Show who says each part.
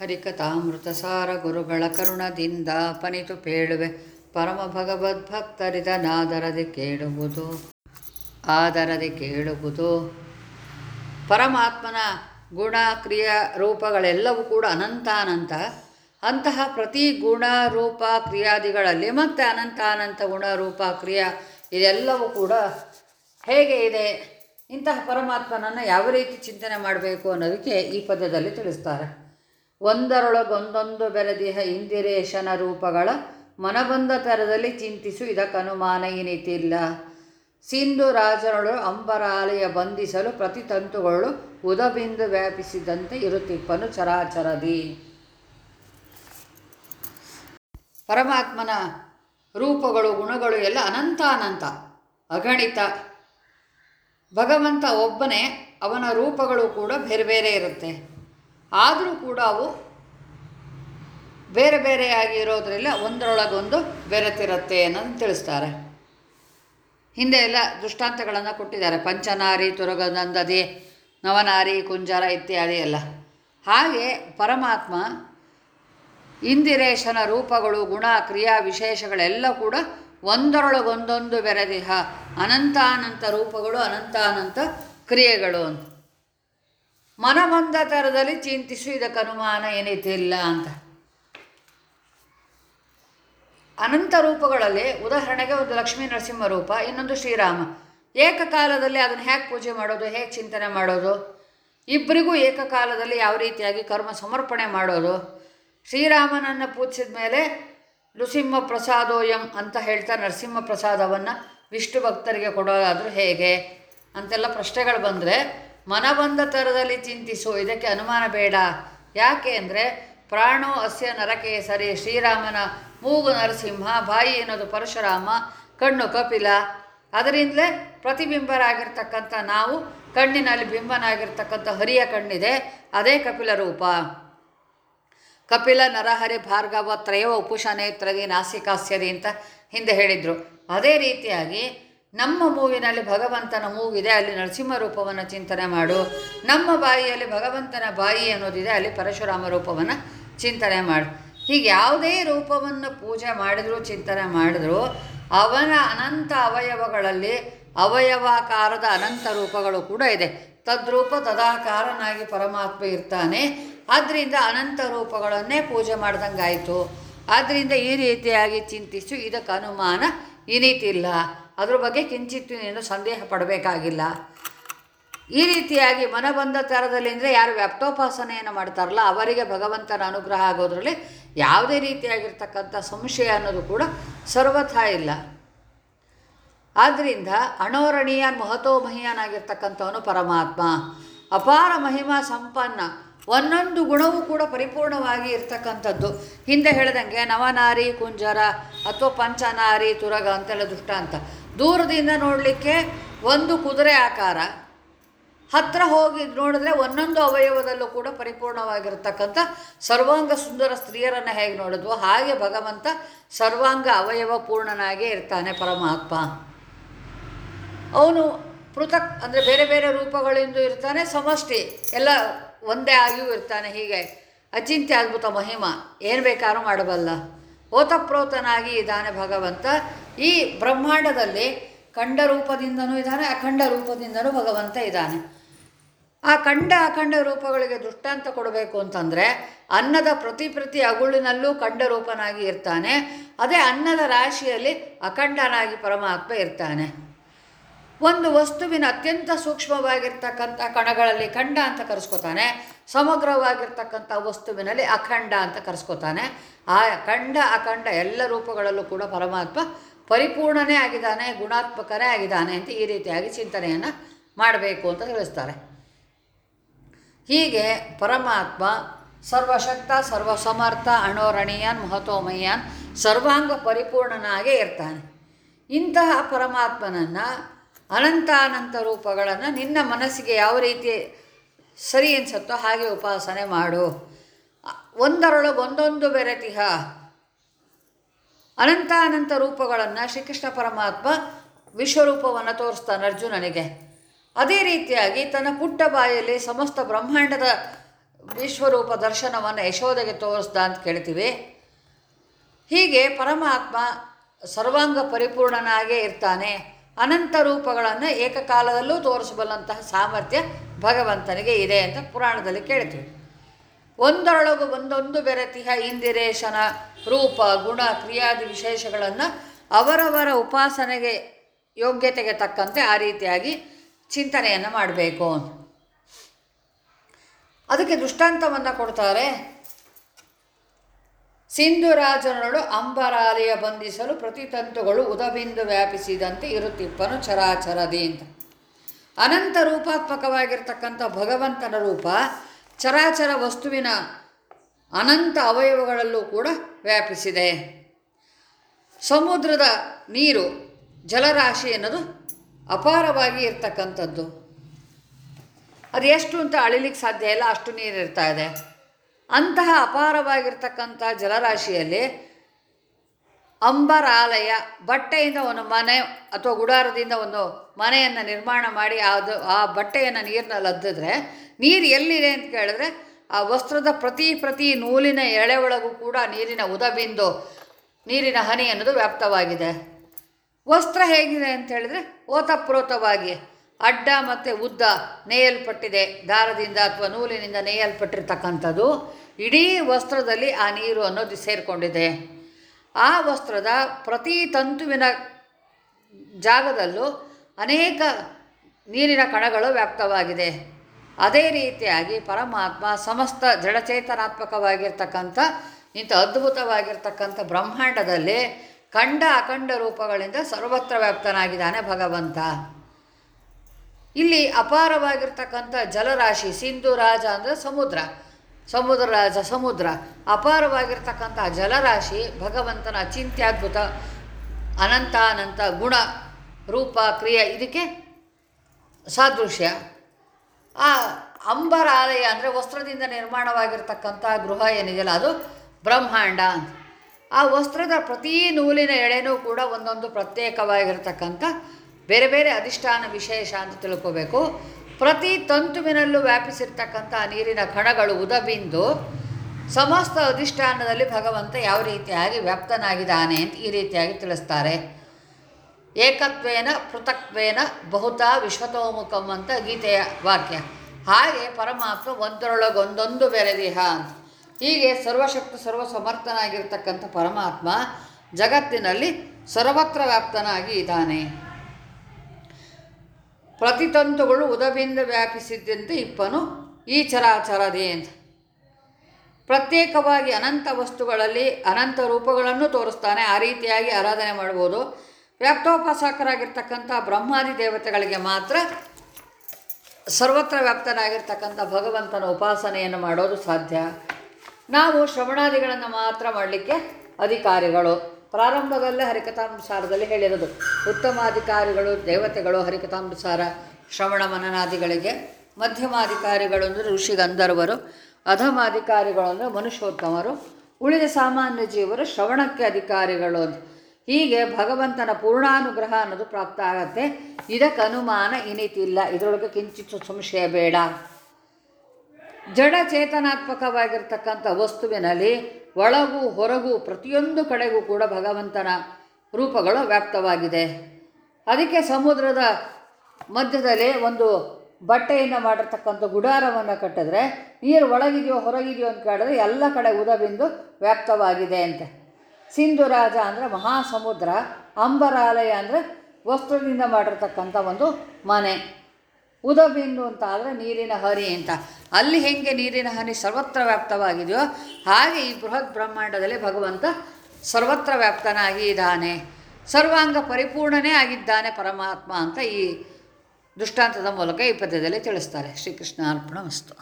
Speaker 1: ಹರಿಕಥಾಮೃತಸಾರ ಗುರುಗಳ ಕರುಣದಿಂದ ಪನಿತು ಪೇಳುವೆ. ಪರಮ ಭಗವದ್ಭಕ್ತರಿದನಾದರದೆ ಕೇಳುವುದು. ಆದರದೆ ಕೇಳುವುದು. ಪರಮಾತ್ಮನ ಗುಣ ಕ್ರಿಯ ರೂಪಗಳೆಲ್ಲವೂ ಕೂಡ ಅನಂತಾನಂತ. ಅಂತಹ ಪ್ರತಿ ಗುಣ, ರೂಪ, ಕ್ರಿಯಾದಿಗಳಲ್ಲಿ ಮತ್ತು ಅನಂತಾನಂತ ಗುಣ, ರೂಪ, ಕ್ರಿಯಾ ಇದೆಲ್ಲವೂ ಕೂಡ ಹೇಗೆ ಇದೆ? ಇಂತಹ ಪರಮಾತ್ಮನನ್ನು ಯಾವ ರೀತಿ ಚಿಂತನೆ ಮಾಡಬೇಕು ಅನ್ನೋದಕ್ಕೆ ಈ ಪದ್ಯದಲ್ಲಿ ತಿಳಿಸ್ತಾರೆ. ಒಂದರೊಳಗೊಂದೊಂದು ಬೆರೆದಿಹ ಇಂದಿರೇಶನ ರೂಪಗಳ ಮನಬಂದ ಥರದಲ್ಲಿ ಚಿಂತಿಸು, ಇದಕ್ಕನುಮಾನ ಏನಿತಿಲ್ಲ. ಸಿಂಧು ರಾಜನೊಳು ಅಂಬರಾಲಯ ಬಂಧಿಸಲು ಪ್ರತಿ ತಂತುಗಳು ಉದಬಿಂದು ವ್ಯಾಪಿಸಿದಂತೆ ಇರುತ್ತಿಪ್ಪನು ಚರಾಚರದಿ. ಪರಮಾತ್ಮನ ರೂಪಗಳು, ಗುಣಗಳು ಎಲ್ಲ ಅನಂತಾನಂತ, ಅಗಣಿತ. ಭಗವಂತ ಒಬ್ಬನೇ, ಅವನ ರೂಪಗಳು ಕೂಡ ಬೇರೆ ಬೇರೆ ಇರುತ್ತೆ. ಆದರೂ ಕೂಡ ಅವು ಬೇರೆ ಬೇರೆಯಾಗಿ ಇರೋದ್ರಿಂದ ಒಂದರೊಳಗೊಂದು ಬೆರೆತಿರುತ್ತೆ ಅನ್ನೋದನ್ನು ತಿಳಿಸ್ತಾರೆ. ಹಿಂದೆ ಎಲ್ಲ ದೃಷ್ಟಾಂತಗಳನ್ನು ಕೊಟ್ಟಿದ್ದಾರೆ. ಪಂಚನಾರಿ, ತುರಗನಂದದಿ, ನವನಾರಿ, ಕುಂಜರ ಇತ್ಯಾದಿ ಎಲ್ಲ. ಹಾಗೆ ಪರಮಾತ್ಮ, ಇಂದಿರೇಶನ ರೂಪಗಳು, ಗುಣ, ಕ್ರಿಯಾ ವಿಶೇಷಗಳೆಲ್ಲ ಕೂಡ ಒಂದರೊಳಗೊಂದೊಂದು ಬೆರೆದಿಹ ಅನಂತಾನಂತ ರೂಪಗಳು, ಅನಂತಾನಂತ ಕ್ರಿಯೆಗಳು ಅಂತ. ಮನಬಂದ ಥರದಲ್ಲಿ ಚಿಂತಿಸು ಇದಕ್ಕೆ ಅನುಮಾನ ಏನಿತಿಲ್ಲ ಅಂತ. ಅನಂತ ರೂಪಗಳಲ್ಲಿ ಉದಾಹರಣೆಗೆ ಒಂದು ಲಕ್ಷ್ಮೀ ನರಸಿಂಹ ರೂಪ, ಇನ್ನೊಂದು ಶ್ರೀರಾಮ. ಏಕಕಾಲದಲ್ಲಿ ಅದನ್ನು ಹೇಗೆ ಪೂಜೆ ಮಾಡೋದು, ಹೇಗೆ ಚಿಂತನೆ ಮಾಡೋದು? ಇಬ್ಬರಿಗೂ ಏಕಕಾಲದಲ್ಲಿ ಯಾವ ರೀತಿಯಾಗಿ ಕರ್ಮ ಸಮರ್ಪಣೆ ಮಾಡೋದು? ಶ್ರೀರಾಮನನ್ನು ಪೂಜಿಸಿದ ಮೇಲೆ ನೃಸಿಂಹ ಪ್ರಸಾದೋಯಂ ಅಂತ ಹೇಳ್ತಾ ನರಸಿಂಹ ಪ್ರಸಾದವನ್ನು ವಿಷ್ಣು ಭಕ್ತರಿಗೆ ಕೊಡೋದಾದರೂ ಹೇಗೆ? ಅಂತೆಲ್ಲ ಪ್ರಶ್ನೆಗಳು ಬಂದರೆ ಮನಬಂದ ಥರದಲ್ಲಿ ಚಿಂತಿಸು, ಇದಕ್ಕೆ ಅನುಮಾನ ಬೇಡ. ಯಾಕೆ ಅಂದರೆ, ಪ್ರಾಣೋ ಅಸ್ಯ ನರಕೇಸರಿ, ಶ್ರೀರಾಮನ ಮೂಗು ನರಸಿಂಹ, ಬಾಯಿ ಅನ್ನೋದು ಪರಶುರಾಮ, ಕಣ್ಣು ಕಪಿಲ. ಅದರಿಂದಲೇ ಪ್ರತಿಬಿಂಬರಾಗಿರ್ತಕ್ಕಂಥ ನಾವು, ಕಣ್ಣಿನಲ್ಲಿ ಬಿಂಬನಾಗಿರ್ತಕ್ಕಂಥ ಹರಿಯ ಕಣ್ಣಿದೆ, ಅದೇ ಕಪಿಲ ರೂಪ. ಕಪಿಲ, ನರಹರಿ, ಭಾರ್ಗವ ತ್ರಯವ ಉಪುಷ, ನೇತ್ರದಿ, ನಾಸಿಕಾಸ್ಯದಿ ಅಂತ ಹಿಂದೆ ಹೇಳಿದರು. ಅದೇ ರೀತಿಯಾಗಿ ನಮ್ಮ ಮೂವಿನಲ್ಲಿ ಭಗವಂತನ ಮೂವಿದೆ ಅಲ್ಲಿ ನರಸಿಂಹ ರೂಪವನ್ನು ಚಿಂತನೆ ಮಾಡು. ನಮ್ಮ ಬಾಯಿಯಲ್ಲಿ ಭಗವಂತನ ಬಾಯಿ ಅನ್ನೋದಿದೆ, ಅಲ್ಲಿ ಪರಶುರಾಮ ರೂಪವನ್ನು ಚಿಂತನೆ ಮಾಡು. ಹೀಗೆ ಯಾವುದೇ ರೂಪವನ್ನು ಪೂಜೆ ಮಾಡಿದರೂ, ಚಿಂತನೆ ಮಾಡಿದರೂ, ಅವನ ಅನಂತ ಅವಯವಗಳಲ್ಲಿ ಅವಯವಾಕಾರದ ಅನಂತ ರೂಪಗಳು ಕೂಡ ಇದೆ. ತದ್ರೂಪ ತದಾಕಾರನಾಗಿ ಪರಮಾತ್ಮ ಇರ್ತಾನೆ. ಆದ್ದರಿಂದ ಅನಂತ ರೂಪಗಳನ್ನೇ ಪೂಜೆ ಮಾಡ್ದಂಗಾಯಿತು. ಆದ್ದರಿಂದ ಈ ರೀತಿಯಾಗಿ ಚಿಂತಿಸು, ಇದಕ್ಕೆ ಅನುಮಾನ ಇನಿತಿಲ್ಲ. ಅದ್ರ ಬಗ್ಗೆ ಕಿಂಚಿತ್ತು ನೀನು ಸಂದೇಹ ಪಡಬೇಕಾಗಿಲ್ಲ. ಈ ರೀತಿಯಾಗಿ ಮನ ಬಂದ ಥರದಲ್ಲಿ ಅಂದರೆ ಯಾರು ವ್ಯಾಪ್ತೋಪಾಸನೆಯನ್ನು ಮಾಡ್ತಾರಲ್ಲ, ಅವರಿಗೆ ಭಗವಂತನ ಅನುಗ್ರಹ ಆಗೋದ್ರಲ್ಲಿ ಯಾವುದೇ ರೀತಿಯಾಗಿರ್ತಕ್ಕಂಥ ಸಂಶಯ ಅನ್ನೋದು ಕೂಡ ಸರ್ವಥಾ ಇಲ್ಲ. ಆದ್ದರಿಂದ ಅಣೋರಣೀಯ ಮಹತೋ ಮಹಿಯನಾಗಿರ್ತಕ್ಕಂಥವನು ಪರಮಾತ್ಮ. ಅಪಾರ ಮಹಿಮಾ ಸಂಪನ್ನ, ಒಂದೊಂದು ಗುಣವೂ ಕೂಡ ಪರಿಪೂರ್ಣವಾಗಿ ಇರ್ತಕ್ಕಂಥದ್ದು. ಹಿಂದೆ ಹೇಳಿದಂಗೆ ನವನಾರಿ, ಕುಂಜರ ಅಥವಾ ಪಂಚನಾರಿ, ತುರಗ ಅಂತೆಲ್ಲ ದೃಷ್ಟಾಂತ ದೂರದಿಂದ ನೋಡಲಿಕ್ಕೆ ಒಂದು ಕುದುರೆ ಆಕಾರ. ಹತ್ತಿರ ಹೋಗಿ ನೋಡಿದ್ರೆ ಒಂದೊಂದು ಅವಯವದಲ್ಲೂ ಕೂಡ ಪರಿಪೂರ್ಣವಾಗಿರತಕ್ಕಂಥ ಸರ್ವಾಂಗ ಸುಂದರ ಸ್ತ್ರೀಯರನ್ನು ಹೇಗೆ ನೋಡಿದ್ವೋ ಹಾಗೆ ಭಗವಂತ ಸರ್ವಾಂಗ ಅವಯವ ಪೂರ್ಣನಾಗೇ ಇರ್ತಾನೆ ಪರಮಾತ್ಮ. ಅವನು ಪೃಥಕ್ ಅಂದರೆ ಬೇರೆ ಬೇರೆ ರೂಪಗಳಿಂದ ಇರ್ತಾನೆ, ಸಮಷ್ಟಿ ಎಲ್ಲ ಒಂದೇ ಆಗಿಯೂ ಇರ್ತಾನೆ. ಹೀಗೆ ಅಚಿಂತ್ಯ ಅದ್ಭುತ ಮಹಿಮ, ಏನು ಬೇಕಾದ್ರೂ ಮಾಡಬಲ್ಲ. ಓತಪ್ರೋತನಾಗಿ ಇದ್ದಾನೆ ಭಗವಂತ. ಈ ಬ್ರಹ್ಮಾಂಡದಲ್ಲಿ ಖಂಡ ರೂಪದಿಂದನೂ ಇದ್ದಾನೆ, ಅಖಂಡ ರೂಪದಿಂದನೂ ಭಗವಂತ ಇದ್ದಾನೆ. ಆ ಖಂಡ ಅಖಂಡ ರೂಪಗಳಿಗೆ ದೃಷ್ಟಾಂತ ಕೊಡಬೇಕು ಅಂತಂದರೆ ಅನ್ನದ ಪ್ರತಿ ಪ್ರತಿ ಅಗುಳಿನಲ್ಲೂ ಖಂಡ ರೂಪನಾಗಿ ಇರ್ತಾನೆ. ಅದೇ ಅನ್ನದ ರಾಶಿಯಲ್ಲಿ ಅಖಂಡನಾಗಿ ಪರಮಾತ್ಮ ಇರ್ತಾನೆ. ಒಂದು ವಸ್ತುವಿನ ಅತ್ಯಂತ ಸೂಕ್ಷ್ಮವಾಗಿರ್ತಕ್ಕಂಥ ಕಣಗಳಲ್ಲಿ ಖಂಡ ಅಂತ ಕರೆಸ್ಕೊತಾನೆ. ಸಮಗ್ರವಾಗಿರ್ತಕ್ಕಂಥ ವಸ್ತುವಿನಲ್ಲಿ ಅಖಂಡ ಅಂತ ಕರೆಸ್ಕೊತಾನೆ. ಆ ಖಂಡ ಅಖಂಡ ಎಲ್ಲ ರೂಪಗಳಲ್ಲೂ ಕೂಡ ಪರಮಾತ್ಮ ಪರಿಪೂರ್ಣನೇ ಆಗಿದ್ದಾನೆ, ಗುಣಾತ್ಮಕನೇ ಆಗಿದ್ದಾನೆ ಅಂತ ಈ ರೀತಿಯಾಗಿ ಚಿಂತನೆಯನ್ನು ಮಾಡಬೇಕು ಅಂತ ತಿಳಿಸ್ತಾರೆ. ಹೀಗೆ ಪರಮಾತ್ಮ ಸರ್ವಶಕ್ತ, ಸರ್ವಸಮರ್ಥ, ಅಣೋರಣೀಯನ್ ಮಹತೋಮಯ್ಯನ್ ಸರ್ವಾಂಗ ಪರಿಪೂರ್ಣನಾಗೇ ಇರ್ತಾನೆ. ಇಂತಹ ಪರಮಾತ್ಮನನ್ನು ಅನಂತಾನಂತ ರೂಪಗಳನ್ನು ನಿನ್ನ ಮನಸ್ಸಿಗೆ ಯಾವ ರೀತಿ ಸರಿ ಅನಿಸುತ್ತೋ ಹಾಗೆ ಉಪಾಸನೆ ಮಾಡು. ಒಂದರೊಳಗೆ ಒಂದೊಂದು ಬೆರೆತಿಹ. ಅನಂತಾನಂತ ರೂಪಗಳನ್ನು ಶ್ರೀಕೃಷ್ಣ ಪರಮಾತ್ಮ ವಿಶ್ವರೂಪವನ್ನು ತೋರಿಸ್ತಾನೆ ಅರ್ಜುನನಿಗೆ. ಅದೇ ರೀತಿಯಾಗಿ ತನ್ನ ಪುಟ್ಟ ಬಾಯಲ್ಲಿ ಸಮಸ್ತ ಬ್ರಹ್ಮಾಂಡದ ವಿಶ್ವರೂಪ ದರ್ಶನವನ್ನು ಯಶೋಧೆಗೆ ತೋರಿಸ್ದ ಅಂತ ಕೇಳ್ತೀವಿ. ಹೀಗೆ ಪರಮಾತ್ಮ ಸರ್ವಾಂಗ ಪರಿಪೂರ್ಣನಾಗೇ ಇರ್ತಾನೆ. ಅನಂತ ರೂಪಗಳನ್ನು ಏಕಕಾಲದಲ್ಲೂ ತೋರಿಸಬಲ್ಲಂತಹ ಸಾಮರ್ಥ್ಯ ಭಗವಂತನಿಗೆ ಇದೆ ಅಂತ ಪುರಾಣದಲ್ಲಿ ಕೇಳ್ತೀವಿ. ಒಂದರೊಳಗು ಒಂದೊಂದು ಬೆರತಿಹ ಇಂದಿರೇಶನ ರೂಪ, ಗುಣ, ಕ್ರಿಯಾದಿ ವಿಶೇಷಗಳನ್ನು ಅವರವರ ಉಪಾಸನೆಗೆ ಯೋಗ್ಯತೆಗೆ ತಕ್ಕಂತೆ ಆ ರೀತಿಯಾಗಿ ಚಿಂತನೆಯನ್ನು ಮಾಡಬೇಕು ಅದಕ್ಕೆ ದೃಷ್ಟಾಂತವನ್ನು ಕೊಡ್ತಾರೆ. ಸಿಂಧುರಾಜನಳು ಅಂಬರಾಲಿಯ ಬಂಧಿಸಲು ಪ್ರತಿತಂತುಗಳು ಉದಬಿಂದು ವ್ಯಾಪಿಸಿದಂತೆ ಇರುತ್ತಿಪ್ಪನು ಚರಾಚರದಿ ಅಂತ. ಅನಂತ ರೂಪಾತ್ಮಕವಾಗಿರ್ತಕ್ಕಂಥ ಭಗವಂತನ ರೂಪ ಚರಾಚರ ವಸ್ತುವಿನ ಅನಂತ ಅವಯವಗಳಲ್ಲೂ ಕೂಡ ವ್ಯಾಪಿಸಿದೆ. ಸಮುದ್ರದ ನೀರು ಜಲರಾಶಿ ಅನ್ನೋದು ಅಪಾರವಾಗಿ ಇರ್ತಕ್ಕಂಥದ್ದು. ಅದು ಎಷ್ಟು ಅಂತ ಅಳಿಲಿಕ್ಕೆ ಸಾಧ್ಯ ಇಲ್ಲ, ಅಷ್ಟು ನೀರು ಇರ್ತಾ ಇದೆ. ಅಂತಹ ಅಪಾರವಾಗಿರ್ತಕ್ಕಂಥ ಜಲರಾಶಿಯಲ್ಲಿ ಅಂಬರಾಲಯ ಬಟ್ಟೆಯಿಂದ ಒಂದು ಮನೆ ಅಥವಾ ಗುಡಾರದಿಂದ ಒಂದು ಮನೆಯನ್ನು ನಿರ್ಮಾಣ ಮಾಡಿ ಅದು ಆ ಬಟ್ಟೆಯನ್ನು ನೀರಿನಲ್ಲಿ ಅದ್ದಿದ್ರೆ ನೀರು ಎಲ್ಲಿದೆ ಅಂತ ಕೇಳಿದ್ರೆ ಆ ವಸ್ತ್ರದ ಪ್ರತಿ ಪ್ರತಿ ನೂಲಿನ ಎಳೆ ಒಳಗೂ ಕೂಡ ನೀರಿನ ಉದಬಿಂದು ನೀರಿನ ಹನಿ ಅನ್ನೋದು ವ್ಯಾಪ್ತವಾಗಿದೆ. ವಸ್ತ್ರ ಹೇಗಿದೆ ಅಂತ ಹೇಳಿದ್ರೆ ಓತಪ್ರೋತವಾಗಿ ಅಡ್ಡ ಮತ್ತು ಉದ್ದ ನೇಯಲ್ಪಟ್ಟಿದೆ. ದಾರದಿಂದ ಅಥವಾ ನೂಲಿನಿಂದ ನೇಯಲ್ಪಟ್ಟಿರ್ತಕ್ಕಂಥದ್ದು. ಇಡೀ ವಸ್ತ್ರದಲ್ಲಿ ಆ ನೀರು ಅನ್ನೋದು ಸೇರಿಕೊಂಡಿದೆ. ಆ ವಸ್ತ್ರದ ಪ್ರತಿ ತಂತುವಿನ ಜಾಗದಲ್ಲೂ ಅನೇಕ ನೀರಿನ ಕಣಗಳು ವ್ಯಾಪ್ತವಾಗಿದೆ. ಅದೇ ರೀತಿಯಾಗಿ ಪರಮಾತ್ಮ ಸಮಸ್ತ ಜಡಚೇತನಾತ್ಮಕವಾಗಿರ್ತಕ್ಕಂಥ ಇಂಥ ಅದ್ಭುತವಾಗಿರ್ತಕ್ಕಂಥ ಬ್ರಹ್ಮಾಂಡದಲ್ಲಿ ಖಂಡ ಅಖಂಡ ರೂಪಗಳಿಂದ ಸರ್ವತ್ರ ವ್ಯಾಪ್ತನಾಗಿದ್ದಾನೆ ಭಗವಂತ. ಇಲ್ಲಿ ಅಪಾರವಾಗಿರ್ತಕ್ಕಂಥ ಜಲರಾಶಿ ಸಿಂಧು ರಾಜ ಅಂದರೆ ಸಮುದ್ರ ಸಮುದ್ರ ರಾಜ ಸಮುದ್ರ. ಅಪಾರವಾಗಿರ್ತಕ್ಕಂಥ ಜಲರಾಶಿ ಭಗವಂತನ ಅಚಿಂತ್ಯದ್ಭುತ ಅನಂತ ಅನಂತ ಗುಣ, ರೂಪ, ಕ್ರಿಯೆ ಇದಕ್ಕೆ ಸಾದೃಶ್ಯ. ಆ ಅಂಬರಾಲಯ ಅಂದರೆ ವಸ್ತ್ರದಿಂದ ನಿರ್ಮಾಣವಾಗಿರ್ತಕ್ಕಂಥ ಗೃಹ ಏನಿದೆಯಲ್ಲ, ಅದು ಬ್ರಹ್ಮಾಂಡ ಅಂತ. ಆ ವಸ್ತ್ರದ ಪ್ರತಿ ನೂಲಿನ ಎಳೆನೂ ಕೂಡ ಒಂದೊಂದು ಪ್ರತ್ಯೇಕವಾಗಿರ್ತಕ್ಕಂಥ ಬೇರೆ ಬೇರೆ ಅಧಿಷ್ಠಾನ ವಿಶೇಷ ಅಂತ ತಿಳ್ಕೋಬೇಕು. ಪ್ರತಿ ತಂತುವಿನಲ್ಲೂ ವ್ಯಾಪಿಸಿರ್ತಕ್ಕಂಥ ನೀರಿನ ಕಣಗಳು ಉದಬಿಂದು ಸಮಸ್ತ ಅಧಿಷ್ಠಾನದಲ್ಲಿ ಭಗವಂತ ಯಾವ ರೀತಿಯಾಗಿ ವ್ಯಾಪ್ತನಾಗಿದ್ದಾನೆ ಅಂತ ಈ ರೀತಿಯಾಗಿ ತಿಳಿಸ್ತಾರೆ. ಏಕತ್ವೇನ ಪೃಥಕ್ವೇನ ಬಹುತಾ ವಿಶ್ವತೋಮುಖಂ ಅಂತ ಗೀತೆಯ ವಾಕ್ಯ. ಹಾಗೆ ಪರಮಾತ್ಮ ಒಂದರೊಳಗೊಂದೊಂದು ಬೆರೆದಿಹ. ಅಂತ ಹೀಗೆ ಸರ್ವಶಕ್ತ ಸರ್ವ ಸಮರ್ಥನಾಗಿರ್ತಕ್ಕಂಥ ಪರಮಾತ್ಮ ಜಗತ್ತಿನಲ್ಲಿ ಸರ್ವತ್ರ ವ್ಯಾಪ್ತನಾಗಿ ಇದ್ದಾನೆ. ಪ್ರತಿತಂತುಗಳು ಉದಬಿಂದ ವ್ಯಾಪಿಸಿದ್ದಂತೆ ಇಪ್ಪನು ಈ ಚರಾಚರದೆ. ಅಂತ ಪ್ರತ್ಯೇಕವಾಗಿ ಅನಂತ ವಸ್ತುಗಳಲ್ಲಿ ಅನಂತ ರೂಪಗಳನ್ನು ತೋರಿಸ್ತಾನೆ. ಆ ರೀತಿಯಾಗಿ ಆರಾಧನೆ ಮಾಡ್ಬೋದು. ವ್ಯಾಪ್ತೋಪಾಸಕರಾಗಿರ್ತಕ್ಕಂಥ ಬ್ರಹ್ಮಾದಿ ದೇವತೆಗಳಿಗೆ ಮಾತ್ರ ಸರ್ವತ್ರ ವ್ಯಾಪ್ತನಾಗಿರ್ತಕ್ಕಂಥ ಭಗವಂತನ ಉಪಾಸನೆಯನ್ನು ಮಾಡೋದು ಸಾಧ್ಯ. ನಾವು ಶ್ರವಣಾದಿಗಳನ್ನು ಮಾತ್ರ ಮಾಡಲಿಕ್ಕೆ ಅಧಿಕಾರಿಗಳು. ಪ್ರಾರಂಭದಲ್ಲೇ ಹರಿಕಥಾನುಸಾರದಲ್ಲಿ ಹೇಳಿರೋದು. ಉತ್ತಮಾಧಿಕಾರಿಗಳು, ದೇವತೆಗಳು, ಹರಿಕಥಾನುಸಾರ, ಶ್ರವಣ ಮನನಾದಿಗಳಿಗೆ, ಮಧ್ಯಮಾಧಿಕಾರಿಗಳು ಅಂದರೆ ಋಷಿ ಗಂಧರ್ವರು, ಅಧಮಾಧಿಕಾರಿಗಳು ಅಂದರೆ ಮನುಷ್ಯೋತ್ತಮರು, ಉಳಿದ ಸಾಮಾನ್ಯ ಜೀವರು ಶ್ರವಣಕ್ಕೆ ಅಧಿಕಾರಿಗಳು ಹೀಗೆ ಭಗವಂತನ ಪೂರ್ಣಾನುಗ್ರಹ ಅನ್ನೋದು ಪ್ರಾಪ್ತ ಆಗತ್ತೆ. ಇದಕ್ಕೆ ಅನುಮಾನ ಇನಿತಿಲ್ಲ. ಇದರೊಳಗೆ ಕಿಂಚಿತ್ತು ಸಂಶಯ ಬೇಡ. ಜಡ ಚೇತನಾತ್ಮಕವಾಗಿರ್ತಕ್ಕಂಥ ವಸ್ತುವಿನಲ್ಲಿ ಒಳಗೂ ಹೊರಗೂ ಪ್ರತಿಯೊಂದು ಕಡೆಗೂ ಕೂಡ ಭಗವಂತನ ರೂಪಗಳು ವ್ಯಾಪ್ತವಾಗಿದೆ. ಅದಕ್ಕೆ ಸಮುದ್ರದ ಮಧ್ಯದಲ್ಲಿ ಒಂದು ಬಟ್ಟೆಯಿಂದ ಮಾಡಿರ್ತಕ್ಕಂಥ ಗುಡಾರವನ್ನು ಕಟ್ಟಿದ್ರೆ ನೀರು ಒಳಗಿದೆಯೋ ಹೊರಗಿದೆಯೋ ಅಂತ ಕೇಳಿದ್ರೆ ಎಲ್ಲ ಕಡೆ ಉದಬಿಂದು ವ್ಯಾಪ್ತವಾಗಿದೆ ಅಂತೆ. ಸಿಂಧು ರಾಜ ಅಂದರೆ ಮಹಾಸಮುದ್ರ, ಅಂಬರಾಲಯ ಅಂದರೆ ವಸ್ತ್ರದಿಂದ ಮಾಡಿರ್ತಕ್ಕಂಥ ಒಂದು ಮನೆ. ಉದಬಿಂದು ಅಂತ ಆದರೆ ನೀರಿನ ಹರಿ ಅಂತ. ಅಲ್ಲಿ ಹೇಗೆ ನೀರಿನ ಹನಿ ಸರ್ವತ್ರ ವ್ಯಾಪ್ತವಾಗಿದೆಯೋ ಹಾಗೆ ಈ ಬೃಹತ್ ಬ್ರಹ್ಮಾಂಡದಲ್ಲಿ ಭಗವಂತ ಸರ್ವತ್ರ ವ್ಯಾಪ್ತನಾಗಿ ಇದ್ದಾನೆ. ಸರ್ವಾಂಗ ಪರಿಪೂರ್ಣನೇ ಆಗಿದ್ದಾನೆ ಪರಮಾತ್ಮ ಅಂತ ಈ ದೃಷ್ಟಾಂತದ ಮೂಲಕ ಈ ಪದ್ಯದಲ್ಲಿ ತಿಳಿಸ್ತಾರೆ. ಶ್ರೀಕೃಷ್ಣ ಅರ್ಪಣ ವಸ್ತು.